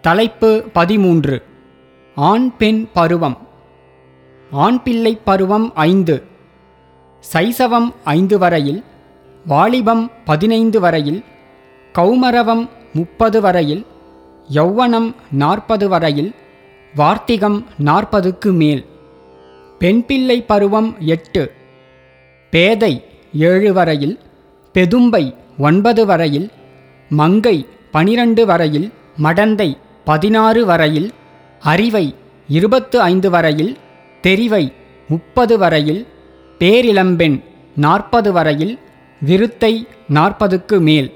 தலைப்பு பதிமூன்று. ஆண் பெண் பருவம். ஆண் பிள்ளை பருவம் ஐந்து. சைசவம் ஐந்து வரையில் வாலிபம் பதினைந்து வரையில் கௌமரவம் முப்பது வரையில் யௌவனம் நாற்பது வரையில் வார்த்திகம் நாற்பதுக்கு மேல். பெண் பிள்ளை பருவம் எட்டு. பேதை ஏழு வரையில் பெதும்பை ஒன்பது வரையில் மங்கை பனிரண்டு வரையில் மடந்தை பதினாறு வரையில் அறிவை இருபத்து ஐந்து வரையில் தெரிவை முப்பது வரையில் பேரிளம்பெண் நாற்பது வரையில் விருத்தை நாற்பதுக்கு மேல்.